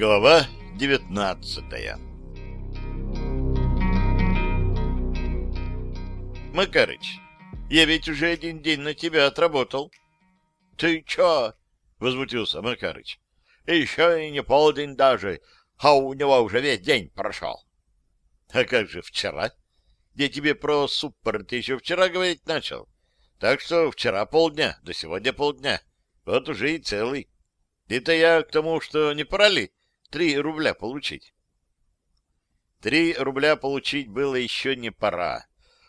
Глава девятнадцатая Макарыч, я ведь уже один день на тебя отработал. — Ты чё? — возмутился Макарыч. — Еще и не полдень даже, а у него уже весь день прошел. — А как же вчера? Я тебе про суппорт еще вчера говорить начал. Так что вчера полдня, до сегодня полдня. Вот уже и целый. Это я к тому, что не пора ли три рубля получить? Три рубля получить было еще не пора.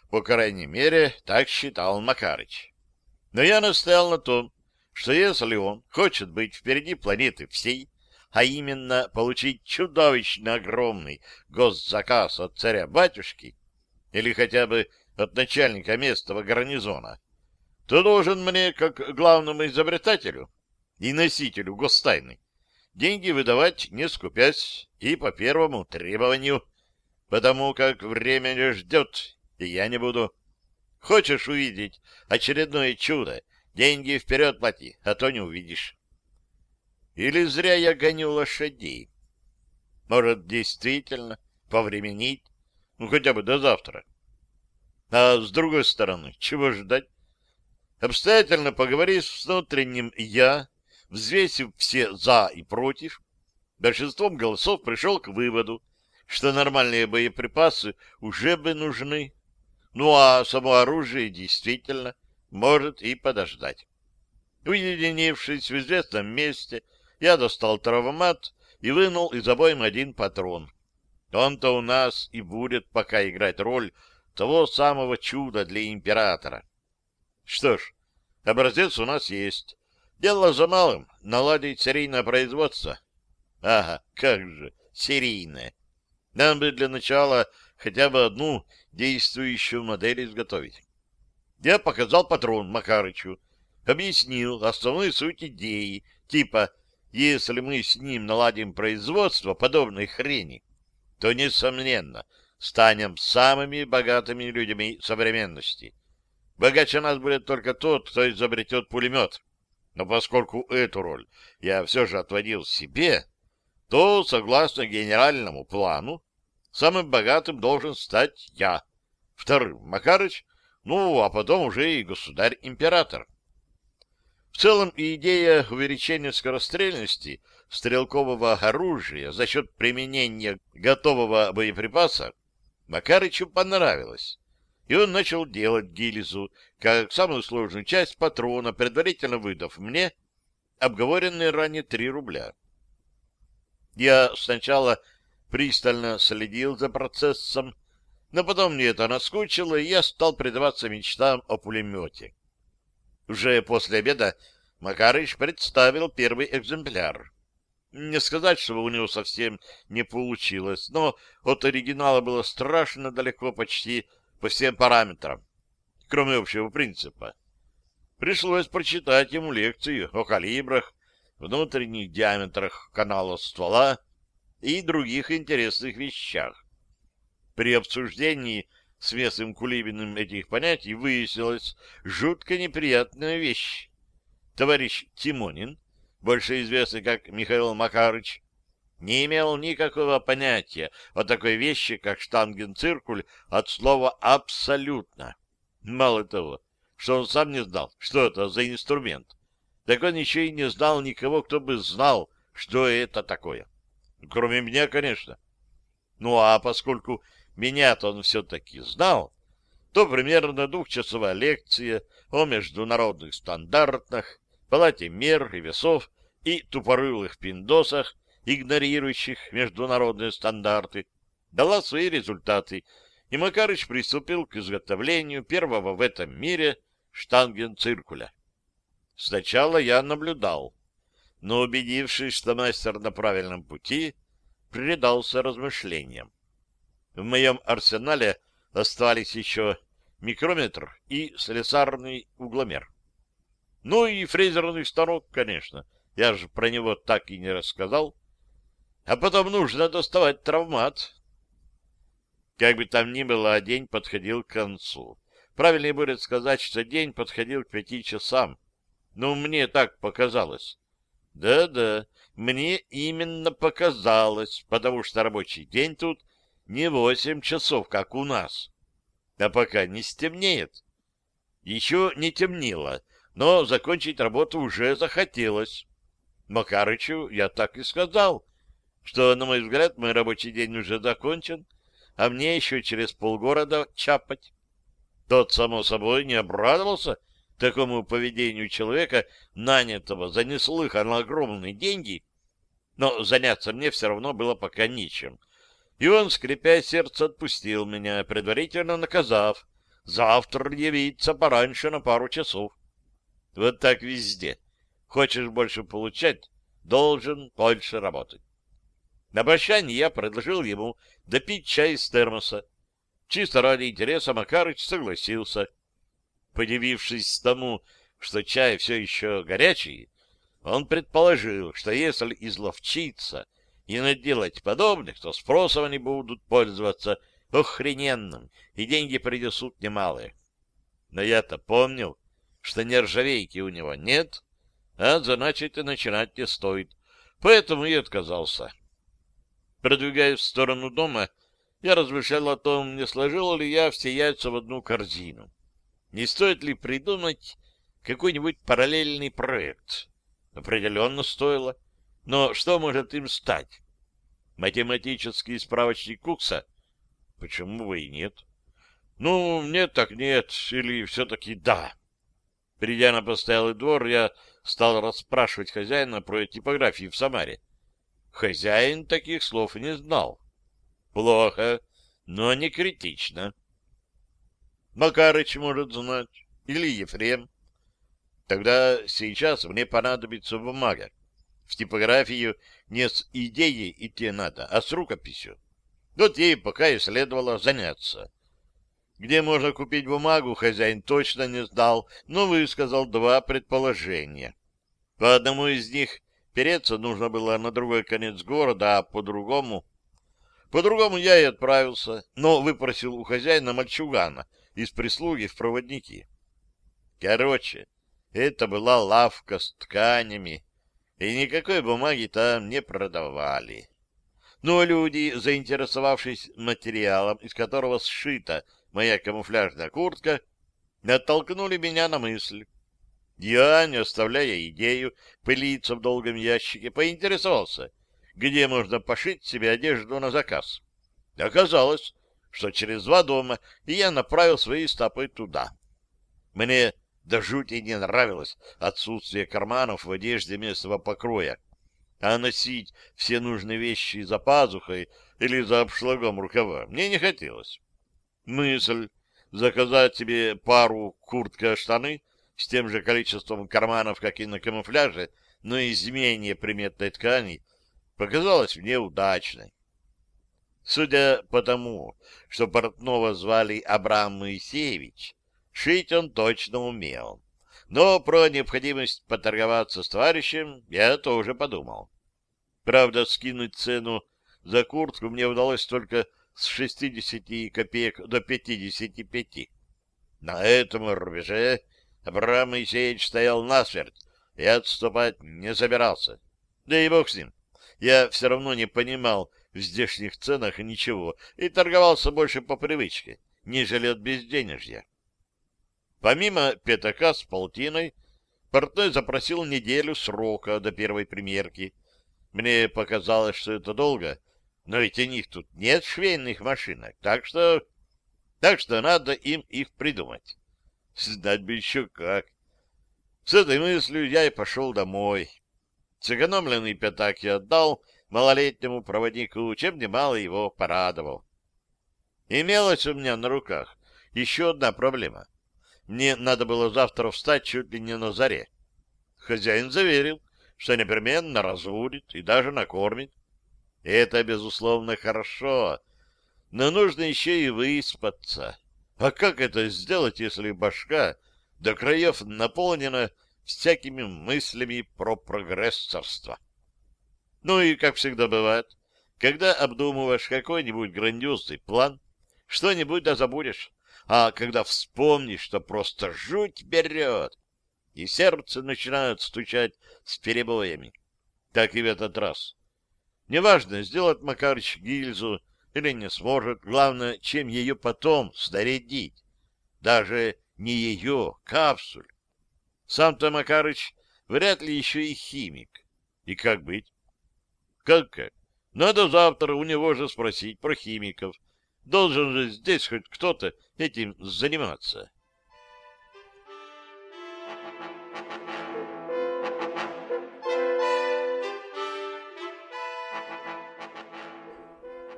По крайней мере, так считал Макарыч. Но я настоял на том, что если он хочет быть впереди планеты всей, а именно получить чудовищно огромный госзаказ от царя-батюшки или хотя бы от начальника местного гарнизона, то должен мне, как главному изобретателю, и носителю гостайны, деньги выдавать не скупясь и по первому требованию, потому как время не ждет, и я не буду. Хочешь увидеть очередное чудо, деньги вперед плати, а то не увидишь. Или зря я гоню лошадей. Может, действительно повременить, ну, хотя бы до завтра. А с другой стороны, чего ждать? Обстоятельно поговорив с внутренним «я», Взвесив все «за» и «против», большинством голосов пришел к выводу, что нормальные боеприпасы уже бы нужны. Ну а само оружие действительно может и подождать. Уединившись в известном месте, я достал травмат и вынул из обоим один патрон. Он-то у нас и будет пока играть роль того самого чуда для императора. Что ж, образец у нас есть. Дело за малым — наладить серийное производство. Ага, как же, серийное. Нам бы для начала хотя бы одну действующую модель изготовить. Я показал патрон Макарычу, объяснил основную суть идеи, типа, если мы с ним наладим производство подобной хрени, то, несомненно, станем самыми богатыми людьми современности. Богаче нас будет только тот, кто изобретет пулемет. Но поскольку эту роль я все же отводил себе, то, согласно генеральному плану, самым богатым должен стать я, вторым Макарыч, ну, а потом уже и государь-император. В целом, идея увеличения скорострельности стрелкового оружия за счет применения готового боеприпаса Макарычу понравилась и он начал делать гильзу как самую сложную часть патрона, предварительно выдав мне обговоренные ранее три рубля. Я сначала пристально следил за процессом, но потом мне это наскучило, и я стал предаваться мечтам о пулемете. Уже после обеда Макарыч представил первый экземпляр. Не сказать, что у него совсем не получилось, но от оригинала было страшно далеко почти по всем параметрам, кроме общего принципа. Пришлось прочитать ему лекцию о калибрах, внутренних диаметрах канала ствола и других интересных вещах. При обсуждении с Весом Кулибиным этих понятий выяснилась жутко неприятная вещь. Товарищ Тимонин, больше известный как Михаил Макарыч, не имел никакого понятия о такой вещи, как штангенциркуль от слова «абсолютно». Мало того, что он сам не знал, что это за инструмент, так он еще и не знал никого, кто бы знал, что это такое. Кроме меня, конечно. Ну а поскольку меня-то он все-таки знал, то примерно двухчасовая лекция о международных стандартах, палате мер и весов и тупорылых пиндосах игнорирующих международные стандарты, дала свои результаты, и Макарыч приступил к изготовлению первого в этом мире штангенциркуля. Сначала я наблюдал, но, убедившись, что мастер на правильном пути, предался размышлениям. В моем арсенале остались еще микрометр и слесарный угломер. Ну и фрезерный станок, конечно. Я же про него так и не рассказал. А потом нужно доставать травмат. Как бы там ни было, день подходил к концу. Правильнее будет сказать, что день подходил к пяти часам. Ну, мне так показалось. Да-да, мне именно показалось, потому что рабочий день тут не восемь часов, как у нас. А пока не стемнеет. Еще не темнело, но закончить работу уже захотелось. Макарычу я так и сказал, что, на мой взгляд, мой рабочий день уже закончен, а мне еще через полгорода чапать. Тот, само собой, не обрадовался такому поведению человека, нанятого за неслыханно огромные деньги, но заняться мне все равно было пока нечем. И он, скрипя сердце, отпустил меня, предварительно наказав завтра явиться пораньше на пару часов. Вот так везде. Хочешь больше получать, должен больше работать. На прощание я предложил ему допить чай из термоса. Чисто ради интереса Макарыч согласился. Подивившись тому, что чай все еще горячий, он предположил, что если изловчиться и наделать подобных, то спросом они будут пользоваться охрененным, и деньги принесут немалые. Но я-то помнил, что нержавейки у него нет, а значит и начинать не стоит, поэтому и отказался. Продвигаясь в сторону дома, я размышлял о том, не сложил ли я все яйца в одну корзину. Не стоит ли придумать какой-нибудь параллельный проект? Определенно стоило. Но что может им стать? Математический справочник Кукса? Почему бы и нет? Ну, нет так нет, или все-таки да. Придя на постоялый двор, я стал расспрашивать хозяина про типографии в Самаре. Хозяин таких слов не знал. Плохо, но не критично. Макарыч может знать, или Ефрем. Тогда сейчас мне понадобится бумага. В типографию не с идеей идти надо, а с рукописью. Вот ей пока и следовало заняться. Где можно купить бумагу, хозяин точно не знал, но высказал два предположения. По одному из них Переться нужно было на другой конец города, а по-другому... По-другому я и отправился, но выпросил у хозяина мальчугана из прислуги в проводники. Короче, это была лавка с тканями, и никакой бумаги там не продавали. Но люди, заинтересовавшись материалом, из которого сшита моя камуфляжная куртка, оттолкнули меня на мысль. Я, не оставляя идею пылиться в долгом ящике, поинтересовался, где можно пошить себе одежду на заказ. Оказалось, что через два дома, и я направил свои стопы туда. Мне до жути не нравилось отсутствие карманов в одежде местного покроя, а носить все нужные вещи за пазухой или за обшлагом рукава мне не хотелось. Мысль заказать себе пару куртка-штаны с тем же количеством карманов, как и на камуфляже, но из менее приметной ткани, показалась мне удачной. Судя по тому, что портного звали Абрам Моисеевич, шить он точно умел. Но про необходимость поторговаться с товарищем я тоже подумал. Правда, скинуть цену за куртку мне удалось только с 60 копеек до 55. На этом рубеже Абрам Моисеевич стоял насмерть и отступать не собирался. Да и бог с ним. Я все равно не понимал в здешних ценах ничего и торговался больше по привычке, нежели от безденежья. Помимо пятака с полтиной, портной запросил неделю срока до первой примерки. Мне показалось, что это долго, но ведь у них тут нет швейных машинок, так что... Так что надо им их придумать. Знать бы еще как. С этой мыслью я и пошел домой. Сэкономленный пятак я отдал малолетнему проводнику, чем немало его порадовал. Имелась у меня на руках еще одна проблема. Мне надо было завтра встать чуть ли не на заре. Хозяин заверил, что непременно разбудит и даже накормит. Это, безусловно, хорошо, но нужно еще и выспаться. А как это сделать, если башка до краев наполнена всякими мыслями про прогрессорство? Ну и, как всегда бывает, когда обдумываешь какой-нибудь грандиозный план, что-нибудь да забудешь, а когда вспомнишь, что просто жуть берет, и сердце начинает стучать с перебоями, так и в этот раз. Неважно, сделать Макарыч гильзу или не сможет, главное, чем ее потом снарядить. Даже не ее, капсуль. Сам-то Макарыч вряд ли еще и химик. И как быть? Как как? Надо завтра у него же спросить про химиков. Должен же здесь хоть кто-то этим заниматься.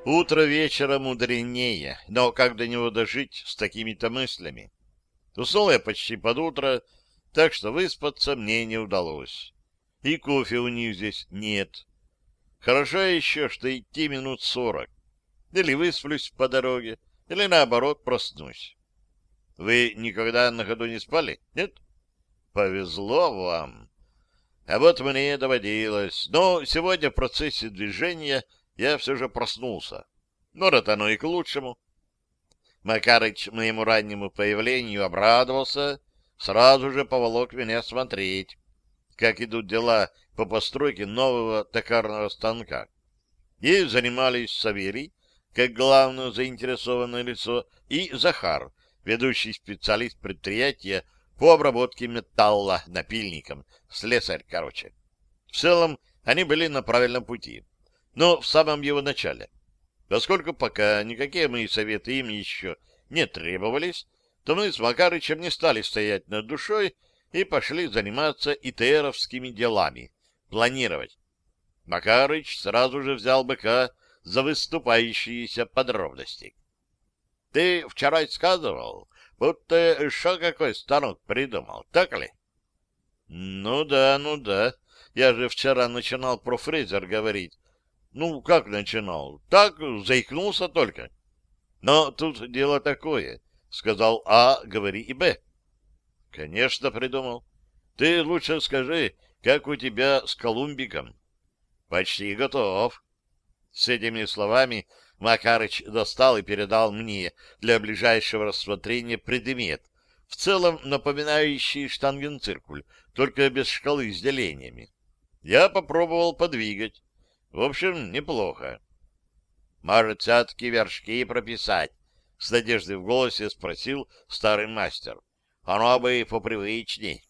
Утро вечера мудренее, но как до него дожить с такими-то мыслями? Уснул я почти под утро, так что выспаться мне не удалось. И кофе у них здесь нет. Хорошо еще, что идти минут сорок. Или высплюсь по дороге, или наоборот проснусь. Вы никогда на ходу не спали? Нет? Повезло вам. А вот мне доводилось. Но сегодня в процессе движения я все же проснулся. Может, оно и к лучшему. Макарыч моему раннему появлению обрадовался, сразу же поволок меня смотреть, как идут дела по постройке нового токарного станка. И занимались Савелий, как главное заинтересованное лицо, и Захар, ведущий специалист предприятия по обработке металла напильником, слесарь, короче. В целом, они были на правильном пути но в самом его начале. Поскольку пока никакие мои советы им еще не требовались, то мы с Макарычем не стали стоять над душой и пошли заниматься ИТРовскими делами, планировать. Макарыч сразу же взял быка за выступающиеся подробности. — Ты вчера сказывал, будто еще какой станок придумал, так ли? — Ну да, ну да. Я же вчера начинал про фрезер говорить, ну, как начинал? Так, заикнулся только. Но тут дело такое. Сказал А, говори и Б. Конечно, придумал. Ты лучше скажи, как у тебя с Колумбиком? Почти готов. С этими словами Макарыч достал и передал мне для ближайшего рассмотрения предмет, в целом напоминающий штангенциркуль, только без шкалы с делениями. Я попробовал подвигать. В общем, неплохо. Может, все-таки вершки прописать? С надеждой в голосе спросил старый мастер. Оно бы попривычней.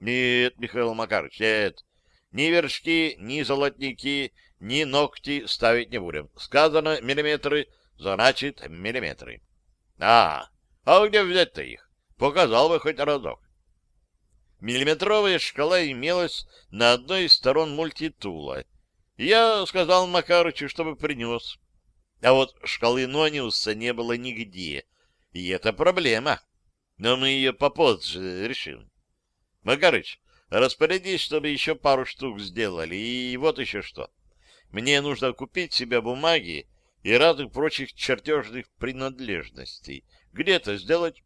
Нет, Михаил Макарович, нет. Ни вершки, ни золотники, ни ногти ставить не будем. Сказано миллиметры, значит миллиметры. А, а где взять-то их? Показал бы хоть разок. Миллиметровая шкала имелась на одной из сторон мультитула, я сказал Макарычу, чтобы принес. А вот шкалы Нониуса не было нигде, и это проблема. Но мы ее попозже решим. Макарыч, распорядись, чтобы еще пару штук сделали, и вот еще что. Мне нужно купить себе бумаги и разных прочих чертежных принадлежностей. Где это сделать?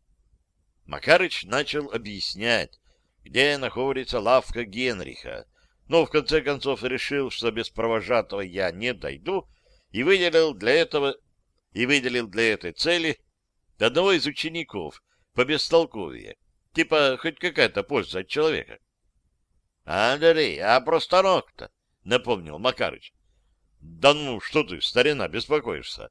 Макарыч начал объяснять, где находится лавка Генриха, но в конце концов решил, что без провожатого я не дойду, и выделил для этого и выделил для этой цели одного из учеников по бестолковье. Типа хоть какая-то польза от человека. — Андрей, а про станок-то? — напомнил Макарыч. — Да ну, что ты, старина, беспокоишься?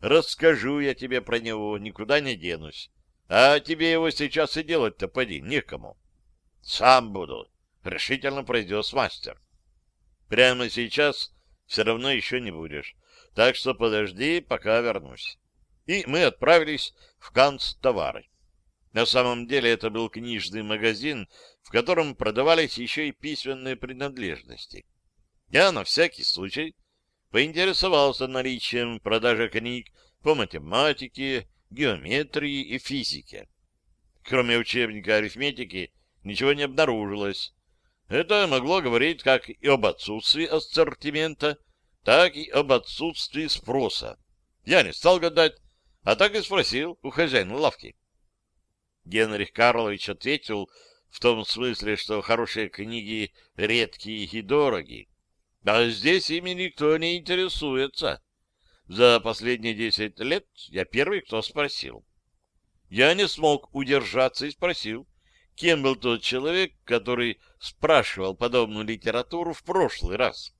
Расскажу я тебе про него, никуда не денусь. А тебе его сейчас и делать-то поди, некому. — Сам буду, — решительно произнес мастер. «Прямо сейчас все равно еще не будешь, так что подожди, пока вернусь». И мы отправились в канцтовары. На самом деле это был книжный магазин, в котором продавались еще и письменные принадлежности. Я на всякий случай поинтересовался наличием продажи книг по математике, геометрии и физике. Кроме учебника арифметики ничего не обнаружилось, это могло говорить как и об отсутствии ассортимента, так и об отсутствии спроса. Я не стал гадать, а так и спросил у хозяина лавки. Генрих Карлович ответил в том смысле, что хорошие книги редкие и дороги. А здесь ими никто не интересуется. За последние десять лет я первый, кто спросил. Я не смог удержаться и спросил, кем был тот человек, который спрашивал подобную литературу в прошлый раз.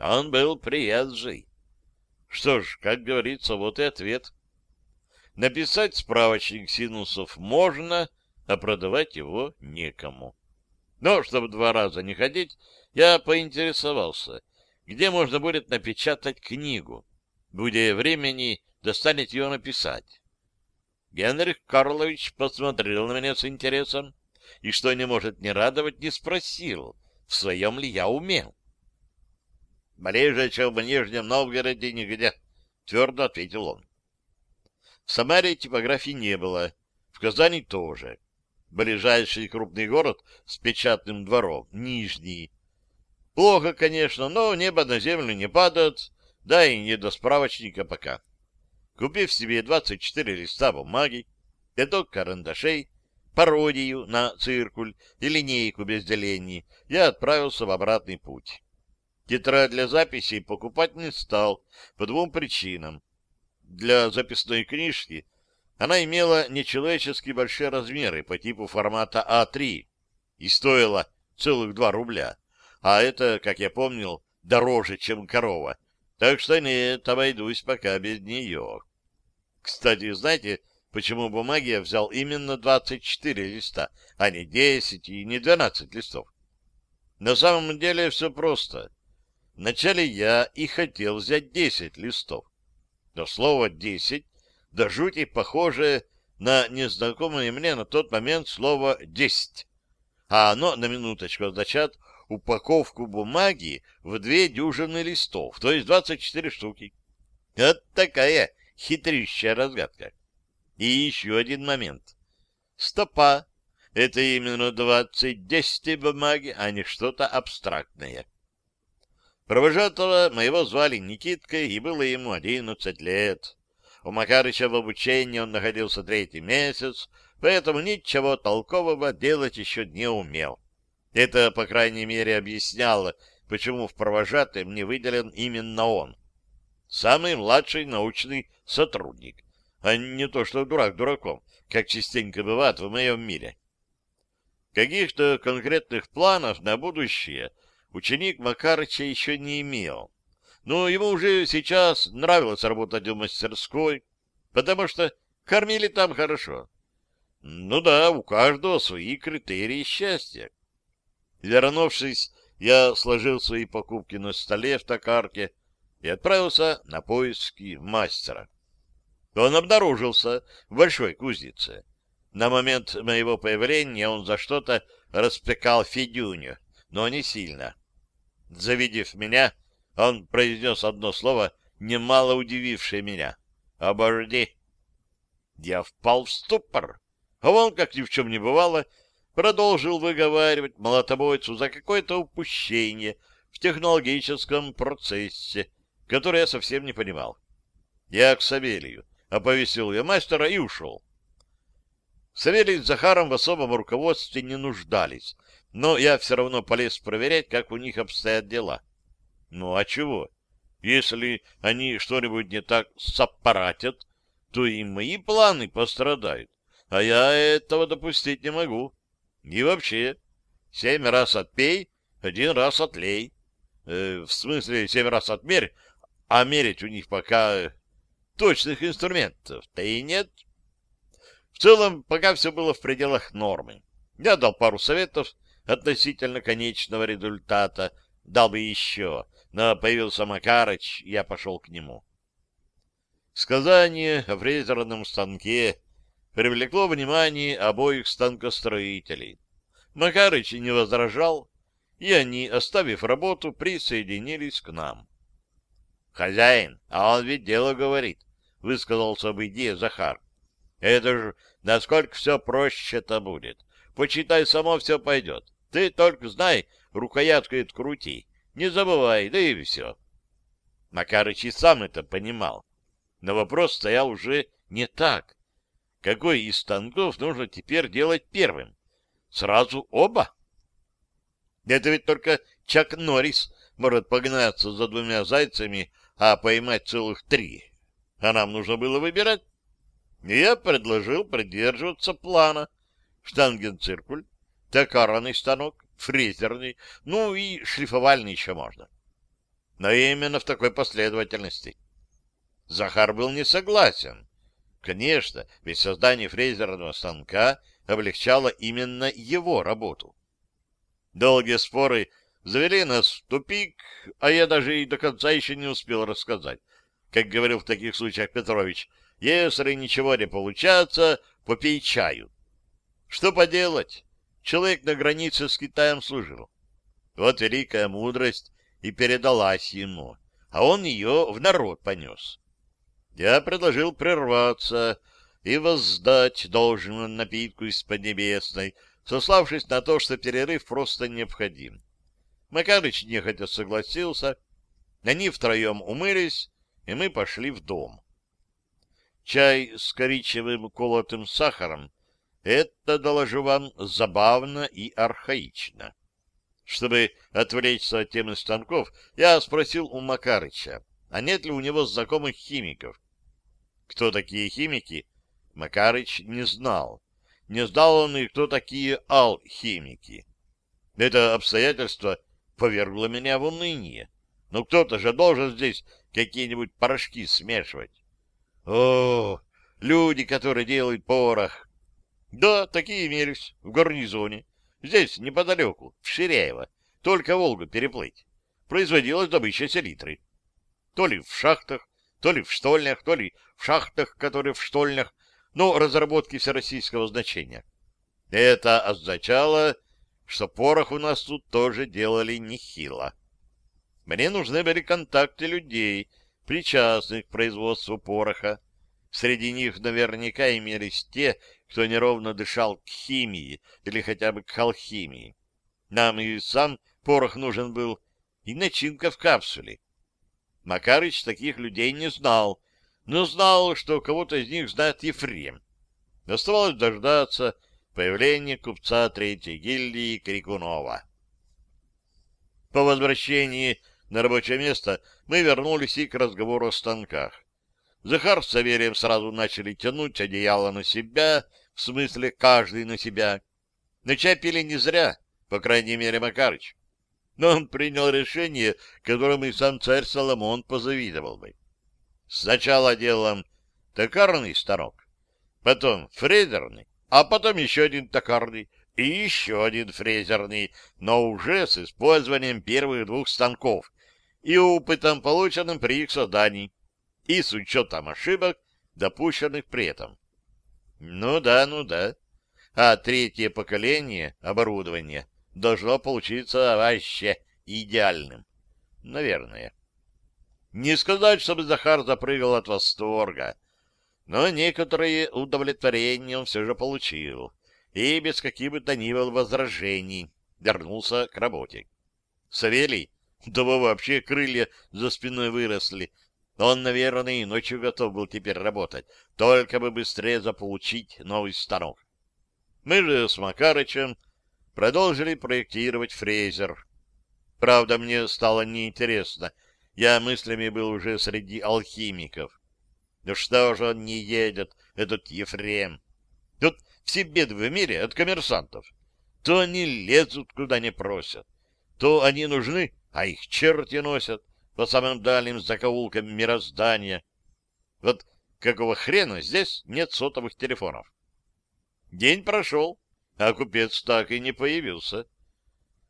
Он был приезжий. Что ж, как говорится, вот и ответ. Написать справочник синусов можно, а продавать его некому. Но, чтобы два раза не ходить, я поинтересовался, где можно будет напечатать книгу. Будет времени, достанет ее написать. Генрих Карлович посмотрел на меня с интересом и, что не может не радовать, не спросил, в своем ли я уме. — Ближе, чем в Нижнем Новгороде, нигде, — твердо ответил он. В Самаре типографии не было, в Казани тоже. Ближайший крупный город с печатным двором — Нижний. Плохо, конечно, но небо на землю не падает, да и не до справочника пока. Купив себе 24 листа бумаги, пяток карандашей, пародию на циркуль и линейку без делений, я отправился в обратный путь. Тетрадь для записей покупать не стал по двум причинам. Для записной книжки она имела нечеловечески большие размеры по типу формата А3 и стоила целых два рубля, а это, как я помнил, дороже, чем корова, так что нет, обойдусь пока без нее. Кстати, знаете, почему бумаги я взял именно 24 листа, а не 10 и не 12 листов? На самом деле все просто. Вначале я и хотел взять 10 листов. Но слово «десять» до жути похоже на незнакомое мне на тот момент слово «десять». А оно, на минуточку, означает упаковку бумаги в две дюжины листов, то есть 24 штуки. Вот такая хитрющая разгадка. И еще один момент. Стопа. Это именно 20 десяти бумаги, а не что-то абстрактное. Провожатого моего звали Никиткой, и было ему 11 лет. У Макарыча в обучении он находился третий месяц, поэтому ничего толкового делать еще не умел. Это, по крайней мере, объясняло, почему в провожатый мне выделен именно он. Самый младший научный сотрудник, а не то, что дурак дураком, как частенько бывает в моем мире. Каких-то конкретных планов на будущее ученик Макарыча еще не имел. Но ему уже сейчас нравилось работать в мастерской, потому что кормили там хорошо. Ну да, у каждого свои критерии счастья. Вернувшись, я сложил свои покупки на столе в токарке и отправился на поиски мастера. Он обнаружился в большой кузнице. На момент моего появления он за что-то распекал Федюню, но не сильно. Завидев меня, он произнес одно слово, немало удивившее меня. «Обожди!» Я впал в ступор, а он, как ни в чем не бывало, продолжил выговаривать молотобойцу за какое-то упущение в технологическом процессе, которое я совсем не понимал. Я к Савелию оповестил я мастера и ушел. Савелий с Захаром в особом руководстве не нуждались, но я все равно полез проверять, как у них обстоят дела. Ну а чего? Если они что-нибудь не так саппаратят, то и мои планы пострадают, а я этого допустить не могу. И вообще, семь раз отпей, один раз отлей. Э, в смысле, семь раз отмерь, а мерить у них пока точных инструментов-то и нет. В целом, пока все было в пределах нормы. Я дал пару советов относительно конечного результата, дал бы еще, но появился Макарыч, я пошел к нему. Сказание о фрезерном станке привлекло внимание обоих станкостроителей. Макарыч не возражал, и они, оставив работу, присоединились к нам. — Хозяин, а он ведь дело говорит, — высказался об идее Захар. — Это же насколько все проще-то будет. Почитай, само все пойдет. Ты только знай, рукоятку эту крути. Не забывай, да и все. Макарыч и сам это понимал. Но вопрос стоял уже не так какой из станков нужно теперь делать первым? Сразу оба? Это ведь только Чак Норрис может погнаться за двумя зайцами, а поймать целых три. А нам нужно было выбирать. И я предложил придерживаться плана, штангенциркуль, токарный станок, фрезерный, ну и шлифовальный еще можно. Но именно в такой последовательности. Захар был не согласен. Конечно, ведь создание фрезерного станка облегчало именно его работу. Долгие споры завели нас в тупик, а я даже и до конца еще не успел рассказать. Как говорил в таких случаях Петрович, если ничего не получается, попей чаю. Что поделать? Человек на границе с Китаем служил. Вот великая мудрость и передалась ему, а он ее в народ понес. Я предложил прерваться и воздать должную напитку из Поднебесной, сославшись на то, что перерыв просто необходим. Макарыч нехотя согласился, они втроем умылись, и мы пошли в дом. Чай с коричневым колотым сахаром — это, доложу вам, забавно и архаично. Чтобы отвлечься от темы станков, я спросил у Макарыча, а нет ли у него знакомых химиков. Кто такие химики, Макарыч не знал. Не знал он и кто такие алхимики. Это обстоятельство повергло меня в уныние. Но кто-то же должен здесь какие-нибудь порошки смешивать. О, люди, которые делают порох. Да, такие имелись в гарнизоне. Здесь, неподалеку, в Ширяево. Только Волгу переплыть. Производилась добыча селитры. То ли в шахтах, то ли в штольнях, то ли в шахтах, которые в штольнях, но разработки всероссийского значения. Это означало, что порох у нас тут тоже делали нехило. Мне нужны были контакты людей, причастных к производству пороха. Среди них наверняка имелись те, кто неровно дышал к химии или хотя бы к алхимии. Нам и сам порох нужен был, и начинка в капсуле. Макарыч таких людей не знал, но знал, что кого-то из них знает Ефрем. Оставалось дождаться появления купца третьей гильдии Крикунова. По возвращении на рабочее место мы вернулись и к разговору о станках. Захар с Саверием сразу начали тянуть одеяло на себя, в смысле каждый на себя. Но чай пили не зря, по крайней мере Макарыч но он принял решение, которому и сам царь Соломон позавидовал бы. Сначала делаем токарный станок, потом фрезерный, а потом еще один токарный и еще один фрезерный, но уже с использованием первых двух станков и опытом, полученным при их создании, и с учетом ошибок, допущенных при этом. Ну да, ну да. А третье поколение оборудования должно получиться вообще идеальным. Наверное. Не сказать, чтобы Захар запрыгал от восторга, но некоторые удовлетворения он все же получил, и без каких бы то ни было возражений вернулся к работе. Савелий, того вообще крылья за спиной выросли, он, наверное, и ночью готов был теперь работать, только бы быстрее заполучить новый станок. Мы же с Макарычем продолжили проектировать фрезер. Правда, мне стало неинтересно. Я мыслями был уже среди алхимиков. Да что же он не едет, этот Ефрем? Тут все беды в мире от коммерсантов. То они лезут, куда не просят, то они нужны, а их черти носят по самым дальним закоулкам мироздания. Вот какого хрена здесь нет сотовых телефонов? День прошел, а купец так и не появился.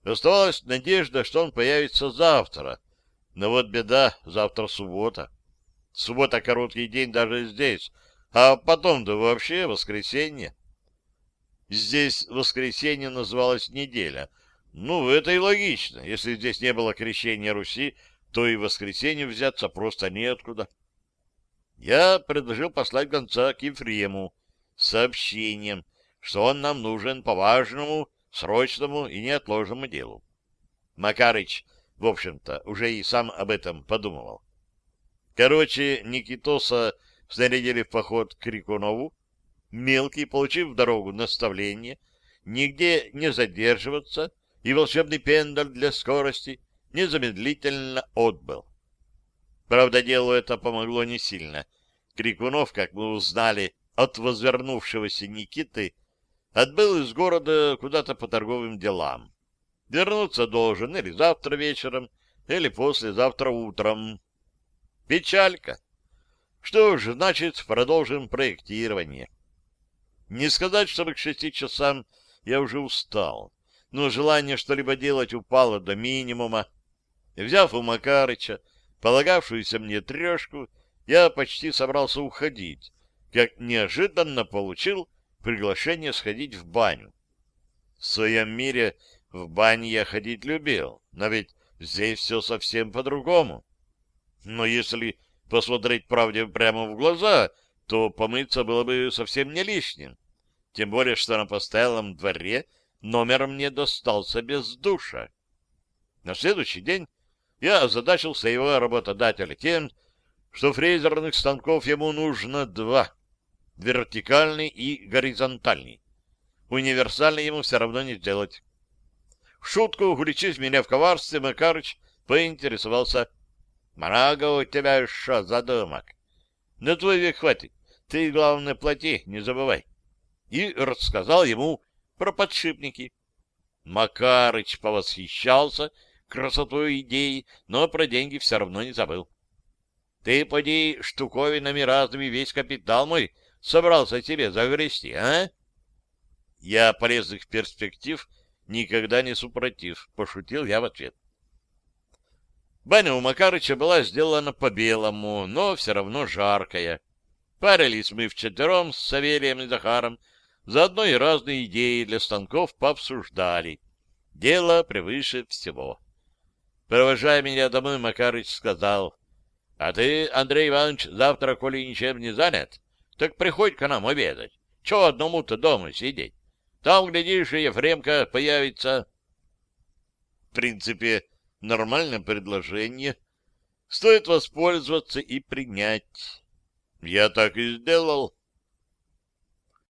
Оставалась надежда, что он появится завтра. Но вот беда, завтра суббота. Суббота — короткий день даже здесь, а потом-то вообще воскресенье. Здесь воскресенье называлось неделя. Ну, это и логично. Если здесь не было крещения Руси, то и воскресенье взяться просто неоткуда. Я предложил послать гонца к Ефрему с сообщением, что он нам нужен по важному, срочному и неотложному делу. Макарыч, в общем-то, уже и сам об этом подумывал. Короче, Никитоса снарядили в поход к Рикунову. Мелкий, получив дорогу наставление, нигде не задерживаться, и волшебный пендаль для скорости незамедлительно отбыл. Правда, делу это помогло не сильно. Крикунов, как мы узнали от возвернувшегося Никиты, Отбыл из города куда-то по торговым делам. Вернуться должен или завтра вечером, или послезавтра утром. Печалька. Что ж, значит, продолжим проектирование. Не сказать, чтобы к шести часам я уже устал, но желание что-либо делать упало до минимума. Взяв у Макарыча полагавшуюся мне трешку, я почти собрался уходить, как неожиданно получил приглашение сходить в баню. В своем мире в бане я ходить любил, но ведь здесь все совсем по-другому. Но если посмотреть правде прямо в глаза, то помыться было бы совсем не лишним. Тем более, что на постоялом дворе номер мне достался без душа. На следующий день я озадачился его работодателя тем, что фрезерных станков ему нужно два — вертикальный и горизонтальный. Универсальный ему все равно не сделать. В шутку, уличив меня в коварстве, Макарыч поинтересовался. — Много у тебя что задумок? — На твой век хватит. Ты, главное, плати, не забывай. И рассказал ему про подшипники. Макарыч повосхищался красотой идеи, но про деньги все равно не забыл. Ты, поди, штуковинами разными весь капитал мой собрался тебе загрести, а? Я полезных перспектив никогда не супротив, пошутил я в ответ. Баня у Макарыча была сделана по-белому, но все равно жаркая. Парились мы вчетвером с Савелием и Захаром, заодно и разные идеи для станков пообсуждали. Дело превыше всего. Провожая меня домой, Макарыч сказал, — А ты, Андрей Иванович, завтра, коли ничем не занят, так приходь к нам обедать. Чего одному-то дома сидеть? Там, глядишь, и Ефремка появится. В принципе, нормальное предложение. Стоит воспользоваться и принять. Я так и сделал.